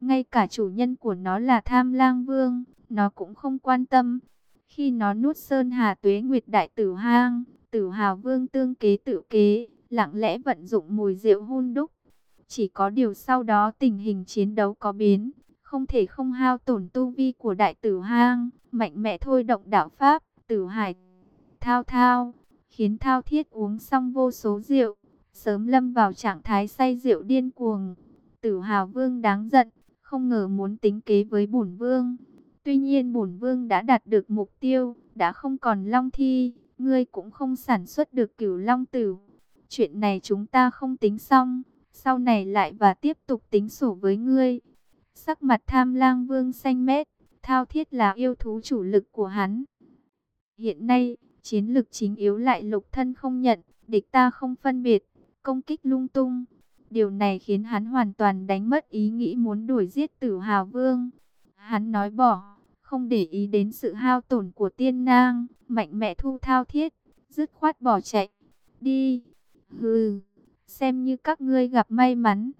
Ngay cả chủ nhân của nó là Tham Lang Vương, nó cũng không quan tâm. Khi nó nuốt Sơn Hà Tuế Nguyệt Đại Tử Hang, Tử Hào Vương tương kế tự kế, lặng lẽ vận dụng mùi rượu hun đúc. Chỉ có điều sau đó tình hình chiến đấu có biến, không thể không hao tổn tu vi của Đại Tử Hang, mạnh mẽ thôi động đạo pháp, Tử Hải thao thao, khiến thao thiết uống xong vô số rượu, sớm lâm vào trạng thái say rượu điên cuồng. Tử Hào Vương đáng giận, không ngờ muốn tính kế với bổn vương. Tuy nhiên bổn vương đã đạt được mục tiêu, đã không còn long thi, ngươi cũng không sản xuất được cửu long tử. Chuyện này chúng ta không tính xong, sau này lại và tiếp tục tính sổ với ngươi. Sắc mặt tham lang vương xanh mét, thao thiết là yêu thú chủ lực của hắn. Hiện nay, chiến lực chính yếu lại lục thân không nhận, địch ta không phân biệt, công kích lung tung. Điều này khiến hắn hoàn toàn đánh mất ý nghĩ muốn đuổi giết tử hào vương. Hắn nói bỏ, không để ý đến sự hao tổn của tiên nang, mạnh mẽ thu thao thiết, dứt khoát bỏ chạy. Đi, hừ, xem như các ngươi gặp may mắn.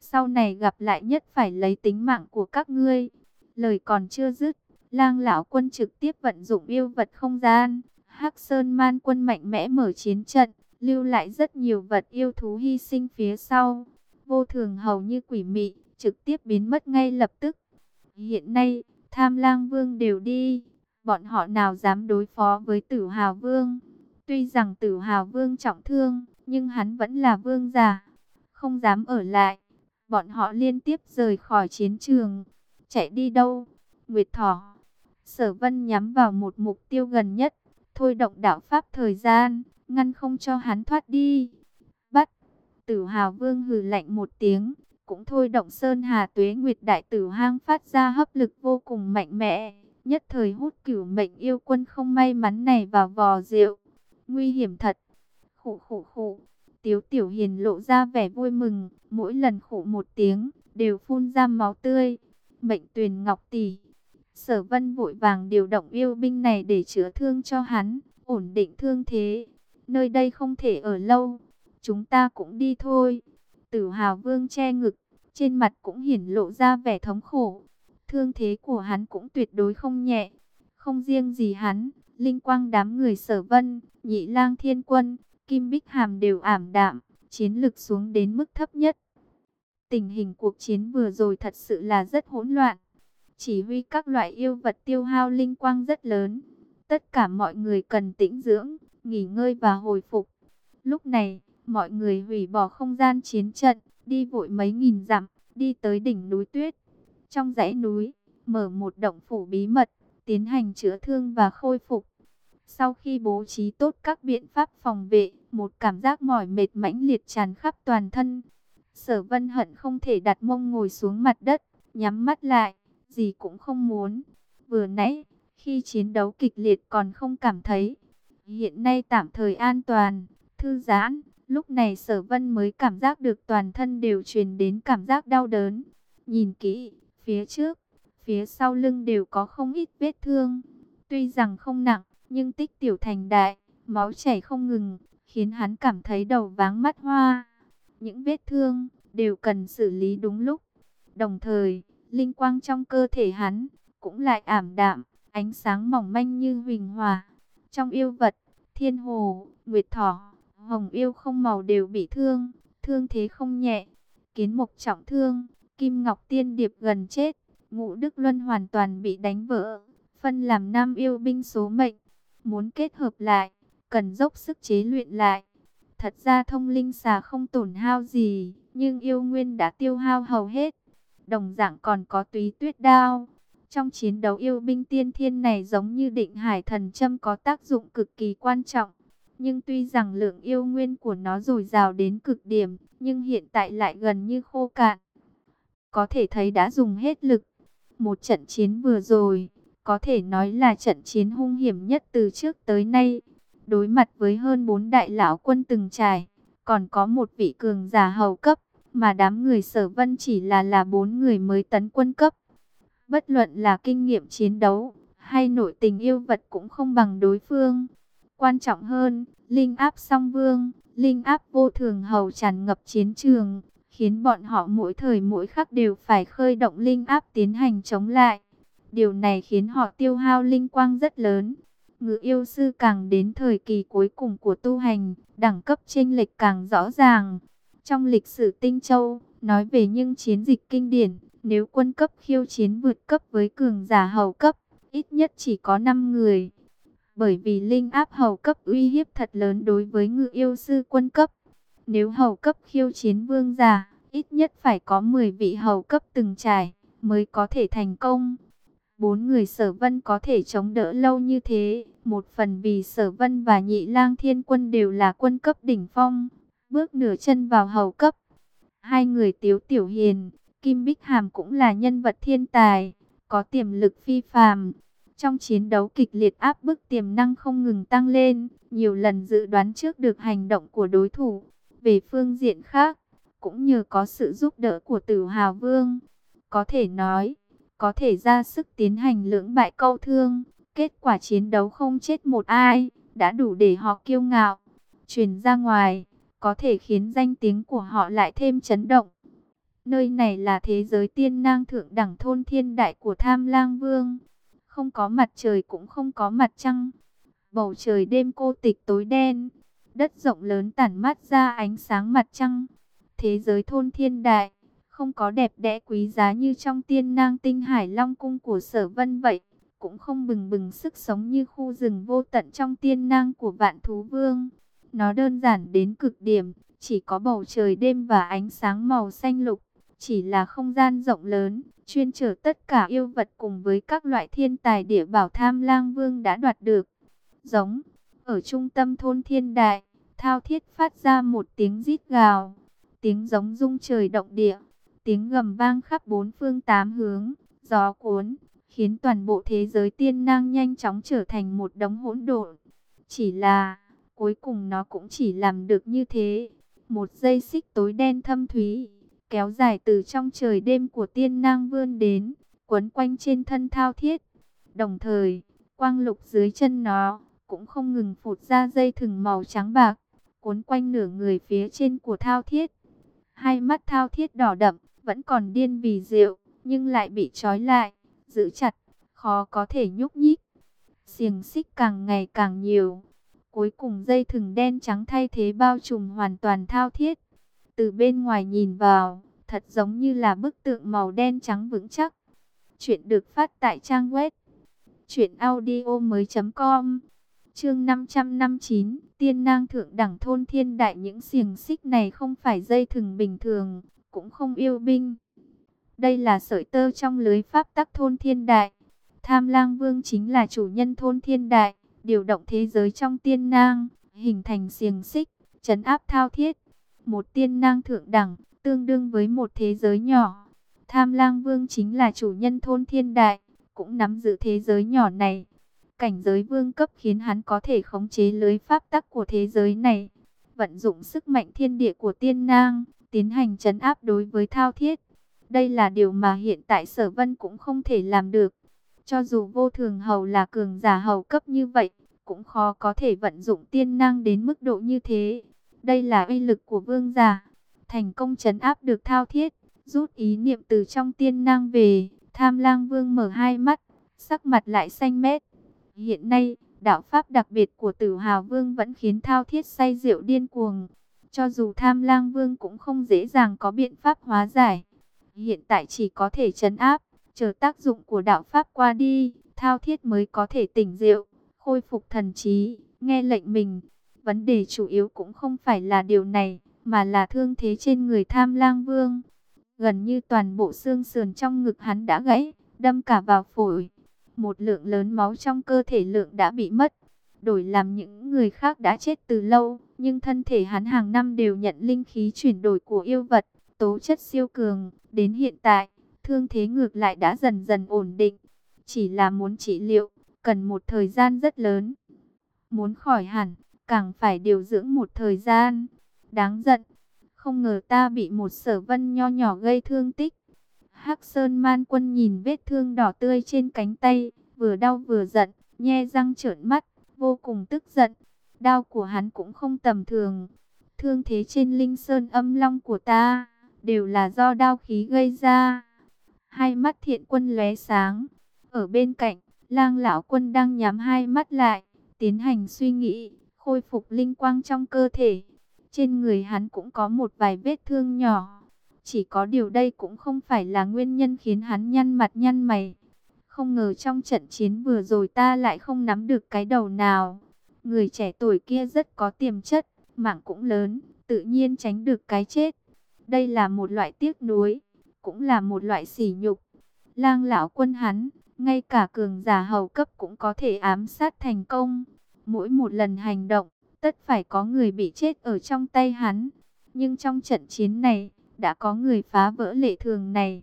Sau này gặp lại nhất phải lấy tính mạng của các ngươi. Lời còn chưa dứt, lang lão quân trực tiếp vận dụng yêu vật không gian. Hắc Sơn Man quân mạnh mẽ mở chiến trận, lưu lại rất nhiều vật yêu thú hy sinh phía sau. Vô thường hầu như quỷ mị, trực tiếp biến mất ngay lập tức. Hiện nay, tham lang vương đều đi, bọn họ nào dám đối phó với tử hào vương. Tuy rằng tử hào vương trọng thương, nhưng hắn vẫn là vương giả, không dám ở lại. Bọn họ liên tiếp rời khỏi chiến trường, chạy đi đâu? Nguyệt Thỏ, Sở Vân nhắm vào một mục tiêu gần nhất, thôi động đạo pháp thời gian, ngăn không cho hắn thoát đi. Bắt, tử hào vương hừ lạnh một tiếng, cũng thôi động sơn hà tuế nguyệt đại tử hang phát ra hấp lực vô cùng mạnh mẽ, nhất thời hút cửu mệnh yêu quân không may mắn này vào vò rượu. Nguy hiểm thật. Khủ khủ khủ. Tiếu tiểu hiền lộ ra vẻ vui mừng, mỗi lần khủ một tiếng, đều phun ra máu tươi. Mệnh tuyền ngọc tỷ. Sở vân vội vàng điều động yêu binh này để chữa thương cho hắn, ổn định thương thế. Nơi đây không thể ở lâu, chúng ta cũng đi thôi. Tử hào vương che ngực, trên mặt cũng hiển lộ ra vẻ thống khổ. Thương thế của hắn cũng tuyệt đối không nhẹ. Không riêng gì hắn, linh quang đám người sở vân, nhị lang thiên quân, kim bích hàm đều ảm đạm, chiến lực xuống đến mức thấp nhất. Tình hình cuộc chiến vừa rồi thật sự là rất hỗn loạn. Chỉ huy các loại yêu vật tiêu hao linh quang rất lớn. Tất cả mọi người cần tĩnh dưỡng, nghỉ ngơi và hồi phục. Lúc này, mọi người hủy bỏ không gian chiến trận, đi vội mấy nghìn dặm, đi tới đỉnh núi tuyết. Trong dãy núi, mở một động phủ bí mật, tiến hành chữa thương và khôi phục. Sau khi bố trí tốt các biện pháp phòng vệ, một cảm giác mỏi mệt mãnh liệt tràn khắp toàn thân. Sở vân hận không thể đặt mông ngồi xuống mặt đất, nhắm mắt lại, gì cũng không muốn. Vừa nãy, khi chiến đấu kịch liệt còn không cảm thấy. Hiện nay tạm thời an toàn, thư giãn, lúc này sở vân mới cảm giác được toàn thân đều truyền đến cảm giác đau đớn. Nhìn kỹ, phía trước, phía sau lưng đều có không ít vết thương. Tuy rằng không nặng, nhưng tích tiểu thành đại, máu chảy không ngừng, khiến hắn cảm thấy đầu váng mắt hoa. Những vết thương đều cần xử lý đúng lúc. Đồng thời, linh quang trong cơ thể hắn cũng lại ảm đạm, ánh sáng mỏng manh như huỳnh hòa. Trong yêu vật, thiên hồ, nguyệt thỏ, hồng yêu không màu đều bị thương, thương thế không nhẹ. Kiến mục trọng thương, kim ngọc tiên điệp gần chết, ngũ đức luân hoàn toàn bị đánh vỡ, phân làm năm yêu binh số mệnh. Muốn kết hợp lại, cần dốc sức chế luyện lại. Thật ra thông linh xà không tổn hao gì, nhưng yêu nguyên đã tiêu hao hầu hết. Đồng dạng còn có túy tuyết đao. Trong chiến đấu yêu binh tiên thiên này giống như định hải thần châm có tác dụng cực kỳ quan trọng. Nhưng tuy rằng lượng yêu nguyên của nó dồi dào đến cực điểm, nhưng hiện tại lại gần như khô cạn. có thể thấy đã dùng hết lực. Một trận chiến vừa rồi, có thể nói là trận chiến hung hiểm nhất từ trước tới nay. Đối mặt với hơn bốn đại lão quân từng trải, còn có một vị cường giả hầu cấp, mà đám người sở vân chỉ là là bốn người mới tấn quân cấp. Bất luận là kinh nghiệm chiến đấu, hay nội tình yêu vật cũng không bằng đối phương. Quan trọng hơn, linh áp song vương, linh áp vô thường hầu tràn ngập chiến trường, khiến bọn họ mỗi thời mỗi khắc đều phải khơi động linh áp tiến hành chống lại. Điều này khiến họ tiêu hao linh quang rất lớn. Ngự yêu sư càng đến thời kỳ cuối cùng của tu hành, đẳng cấp chênh lệch càng rõ ràng. Trong lịch sử Tinh Châu, nói về những chiến dịch kinh điển, nếu quân cấp khiêu chiến vượt cấp với cường giả hầu cấp, ít nhất chỉ có 5 người. Bởi vì linh áp hầu cấp uy hiếp thật lớn đối với ngự yêu sư quân cấp. Nếu hầu cấp khiêu chiến vương giả, ít nhất phải có 10 vị hầu cấp từng trải, mới có thể thành công. Bốn người sở vân có thể chống đỡ lâu như thế, một phần vì sở vân và nhị lang thiên quân đều là quân cấp đỉnh phong, bước nửa chân vào hầu cấp. Hai người tiếu tiểu hiền, Kim Bích Hàm cũng là nhân vật thiên tài, có tiềm lực phi phàm. Trong chiến đấu kịch liệt áp bức tiềm năng không ngừng tăng lên, nhiều lần dự đoán trước được hành động của đối thủ. Về phương diện khác, cũng nhờ có sự giúp đỡ của Tử Hào Vương, có thể nói, có thể ra sức tiến hành lưỡng bại câu thương, kết quả chiến đấu không chết một ai, đã đủ để họ kiêu ngạo. Truyền ra ngoài, có thể khiến danh tiếng của họ lại thêm chấn động. Nơi này là thế giới tiên nang thượng đẳng thôn thiên đại của Tham Lang Vương. Không có mặt trời cũng không có mặt trăng. Bầu trời đêm cô tịch tối đen. Đất rộng lớn tản mát ra ánh sáng mặt trăng. Thế giới thôn thiên đại, không có đẹp đẽ quý giá như trong tiên nang tinh hải long cung của sở vân vậy. Cũng không bừng bừng sức sống như khu rừng vô tận trong tiên nang của vạn thú vương. Nó đơn giản đến cực điểm, chỉ có bầu trời đêm và ánh sáng màu xanh lục chỉ là không gian rộng lớn, chuyên chở tất cả yêu vật cùng với các loại thiên tài địa bảo tham lang vương đã đoạt được. Giống, ở trung tâm thôn thiên đại, thao thiết phát ra một tiếng rít gào, tiếng giống rung trời động địa, tiếng gầm vang khắp bốn phương tám hướng, gió cuốn, khiến toàn bộ thế giới tiên nang nhanh chóng trở thành một đống hỗn độn. Chỉ là, cuối cùng nó cũng chỉ làm được như thế, một dây xích tối đen thâm thúy kéo dài từ trong trời đêm của tiên nang vươn đến, quấn quanh trên thân thao thiết. Đồng thời, quang lục dưới chân nó, cũng không ngừng phụt ra dây thừng màu trắng bạc, cuốn quanh nửa người phía trên của thao thiết. Hai mắt thao thiết đỏ đậm, vẫn còn điên vì rượu, nhưng lại bị trói lại, giữ chặt, khó có thể nhúc nhích. Xiềng xích càng ngày càng nhiều. Cuối cùng dây thừng đen trắng thay thế bao trùm hoàn toàn thao thiết. Từ bên ngoài nhìn vào, thật giống như là bức tượng màu đen trắng vững chắc. Chuyện được phát tại trang web truyệnaudiomoi.com. Chương 559, Tiên nang thượng đẳng thôn thiên đại những xiềng xích này không phải dây thừng bình thường, cũng không yêu binh. Đây là sợi tơ trong lưới pháp tắc thôn thiên đại. Tham Lang Vương chính là chủ nhân thôn thiên đại, điều động thế giới trong tiên nang, hình thành xiềng xích, trấn áp thao thiết một tiên nang thượng đẳng, tương đương với một thế giới nhỏ. Tham lang vương chính là chủ nhân thôn thiên đại, cũng nắm giữ thế giới nhỏ này. Cảnh giới vương cấp khiến hắn có thể khống chế lưới pháp tắc của thế giới này. Vận dụng sức mạnh thiên địa của tiên nang, tiến hành chấn áp đối với thao thiết. Đây là điều mà hiện tại sở vân cũng không thể làm được. Cho dù vô thường hầu là cường giả hầu cấp như vậy, cũng khó có thể vận dụng tiên năng đến mức độ như thế. Đây là uy lực của vương giả. Thành công chấn áp được thao thiết, rút ý niệm từ trong tiên năng về. Tham lang vương mở hai mắt, sắc mặt lại xanh mét. Hiện nay, đạo pháp đặc biệt của tử hào vương vẫn khiến thao thiết say rượu điên cuồng. Cho dù tham lang vương cũng không dễ dàng có biện pháp hóa giải. Hiện tại chỉ có thể chấn áp, chờ tác dụng của đạo pháp qua đi, thao thiết mới có thể tỉnh rượu, khôi phục thần trí, nghe lệnh mình. Vấn đề chủ yếu cũng không phải là điều này, mà là thương thế trên người tham lang vương. Gần như toàn bộ xương sườn trong ngực hắn đã gãy, đâm cả vào phổi. Một lượng lớn máu trong cơ thể lượng đã bị mất. Đổi làm những người khác đã chết từ lâu, nhưng thân thể hắn hàng năm đều nhận linh khí chuyển đổi của yêu vật, tố chất siêu cường, Đến hiện tại, thương thế ngược lại đã dần dần ổn định. Chỉ là muốn trị liệu, cần một thời gian rất lớn. Muốn khỏi hẳn, càng phải điều dưỡng một thời gian. Đáng giận, không ngờ ta bị một sở vân nho nhỏ gây thương tích. Hắc Sơn Man Quân nhìn vết thương đỏ tươi trên cánh tay, vừa đau vừa giận, nhe răng trợn mắt, vô cùng tức giận. Đau của hắn cũng không tầm thường. Thương thế trên linh sơn âm long của ta, đều là do đau khí gây ra. Hai mắt thiện quân lóe sáng. Ở bên cạnh, lang lão quân đang nhắm hai mắt lại, tiến hành suy nghĩ, khôi phục linh quang trong cơ thể. Trên người hắn cũng có một vài vết thương nhỏ. Chỉ có điều đây cũng không phải là nguyên nhân khiến hắn nhăn mặt nhăn mày. Không ngờ trong trận chiến vừa rồi ta lại không nắm được cái đầu nào. Người trẻ tuổi kia rất có tiềm chất, mạng cũng lớn, tự nhiên tránh được cái chết. Đây là một loại tiếc nuối, cũng là một loại sỉ nhục. Lang lão quân hắn, ngay cả cường giả hầu cấp cũng có thể ám sát thành công. Mỗi một lần hành động, tất phải có người bị chết ở trong tay hắn. Nhưng trong trận chiến này, đã có người phá vỡ lệ thường này.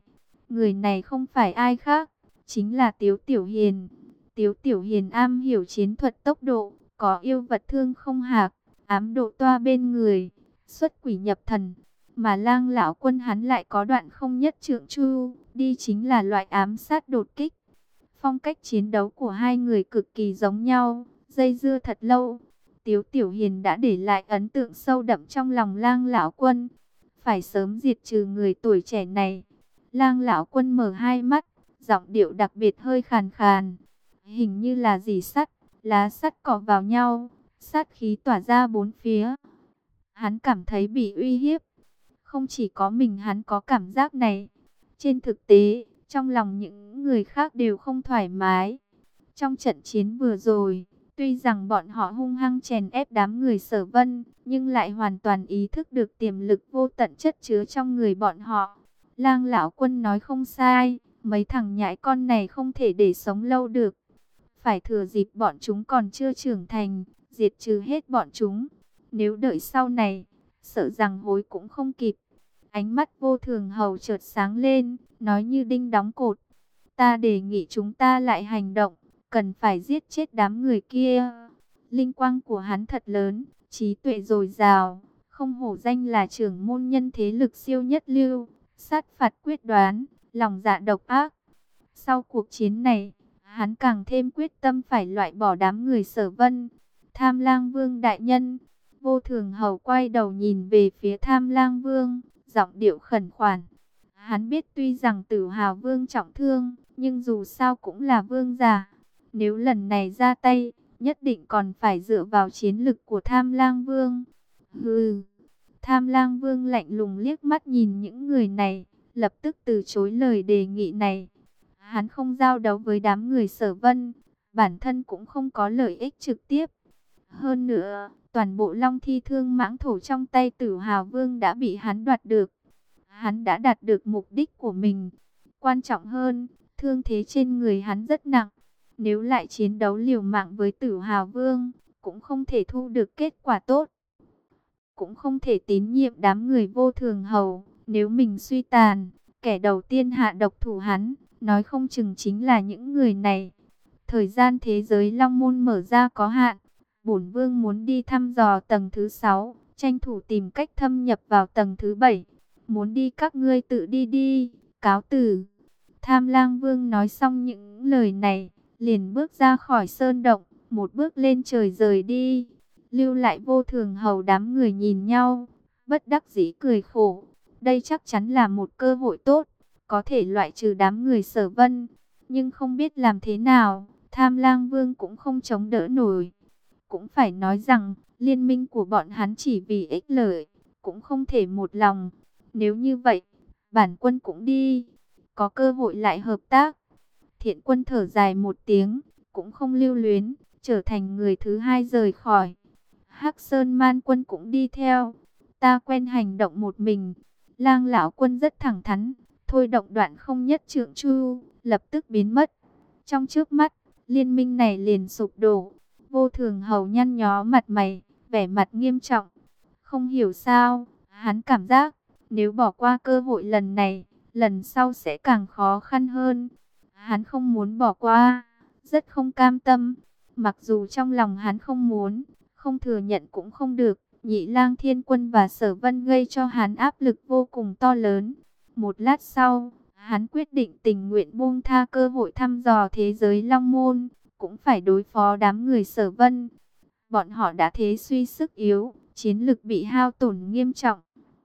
Người này không phải ai khác, chính là Tiếu Tiểu Hiền. Tiếu Tiểu Hiền am hiểu chiến thuật tốc độ, có yêu vật thương không hạc, ám độ toa bên người, xuất quỷ nhập thần. Mà lang lão quân hắn lại có đoạn không nhất trượng chu, đi chính là loại ám sát đột kích. Phong cách chiến đấu của hai người cực kỳ giống nhau, dây dưa thật lâu. Tiếu Tiểu Hiền đã để lại ấn tượng sâu đậm trong lòng lang lão quân. Phải sớm diệt trừ người tuổi trẻ này. Lang lão quân mở hai mắt, giọng điệu đặc biệt hơi khàn khàn. Hình như là gì sắt, lá sắt cọ vào nhau, sát khí tỏa ra bốn phía. Hắn cảm thấy bị uy hiếp. Không chỉ có mình hắn có cảm giác này. Trên thực tế, trong lòng những người khác đều không thoải mái. Trong trận chiến vừa rồi, tuy rằng bọn họ hung hăng chèn ép đám người sở vân, nhưng lại hoàn toàn ý thức được tiềm lực vô tận chất chứa trong người bọn họ. Lang lão quân nói không sai, mấy thằng nhãi con này không thể để sống lâu được. Phải thừa dịp bọn chúng còn chưa trưởng thành, diệt trừ hết bọn chúng. Nếu đợi sau này, sợ rằng hối cũng không kịp. Ánh mắt vô thường hầu chợt sáng lên, nói như đinh đóng cột. Ta đề nghị chúng ta lại hành động, cần phải giết chết đám người kia. Linh quang của hắn thật lớn, trí tuệ dồi dào, không hổ danh là trưởng môn nhân thế lực siêu nhất lưu, sát phạt quyết đoán, lòng dạ độc ác. Sau cuộc chiến này, hắn càng thêm quyết tâm phải loại bỏ đám người sở vân. Tham lang vương đại nhân, vô thường hầu quay đầu nhìn về phía tham lang vương, giọng điệu khẩn khoản. Hắn biết tuy rằng tử hào vương trọng thương, nhưng dù sao cũng là vương già. Nếu lần này ra tay, nhất định còn phải dựa vào chiến lực của tham lang vương. Hừ, tham lang vương lạnh lùng liếc mắt nhìn những người này, lập tức từ chối lời đề nghị này. Hắn không giao đấu với đám người sở vân, bản thân cũng không có lợi ích trực tiếp. Hơn nữa, toàn bộ long thi thương mãng thổ trong tay tử hào vương đã bị hắn đoạt được. Hắn đã đạt được mục đích của mình. Quan trọng hơn, thương thế trên người hắn rất nặng. Nếu lại chiến đấu liều mạng với tử hào vương, cũng không thể thu được kết quả tốt. Cũng không thể tín nhiệm đám người vô thường hầu. Nếu mình suy tàn, kẻ đầu tiên hạ độc thủ hắn, nói không chừng chính là những người này. Thời gian thế giới Long Môn mở ra có hạn, bổn vương muốn đi thăm dò tầng thứ 6, tranh thủ tìm cách thâm nhập vào tầng thứ 7. Muốn đi các ngươi tự đi đi, cáo tử. Tham lang vương nói xong những lời này, liền bước ra khỏi sơn động, một bước lên trời rời đi. Lưu lại vô thường hầu đám người nhìn nhau, bất đắc dĩ cười khổ. Đây chắc chắn là một cơ hội tốt, có thể loại trừ đám người sở vân. Nhưng không biết làm thế nào, tham lang vương cũng không chống đỡ nổi. Cũng phải nói rằng, liên minh của bọn hắn chỉ vì ích lợi, cũng không thể một lòng. Nếu như vậy, bản quân cũng đi, có cơ hội lại hợp tác. Thiện quân thở dài một tiếng, cũng không lưu luyến, trở thành người thứ hai rời khỏi. Hắc Sơn Man quân cũng đi theo. Ta quen hành động một mình. Lang lão quân rất thẳng thắn, thôi động đoạn không nhất trượng chu, lập tức biến mất. Trong trước mắt, liên minh này liền sụp đổ. Vô thường hầu nhăn nhó mặt mày, vẻ mặt nghiêm trọng. Không hiểu sao, hắn cảm giác, nếu bỏ qua cơ hội lần này, lần sau sẽ càng khó khăn hơn. Hắn không muốn bỏ qua, rất không cam tâm. Mặc dù trong lòng hắn không muốn, không thừa nhận cũng không được. Nhị lang thiên quân và sở vân gây cho hắn áp lực vô cùng to lớn. Một lát sau, hắn quyết định tình nguyện buông tha cơ hội thăm dò thế giới Long Môn, cũng phải đối phó đám người sở vân. Bọn họ đã thế suy sức yếu, chiến lực bị hao tổn nghiêm trọng.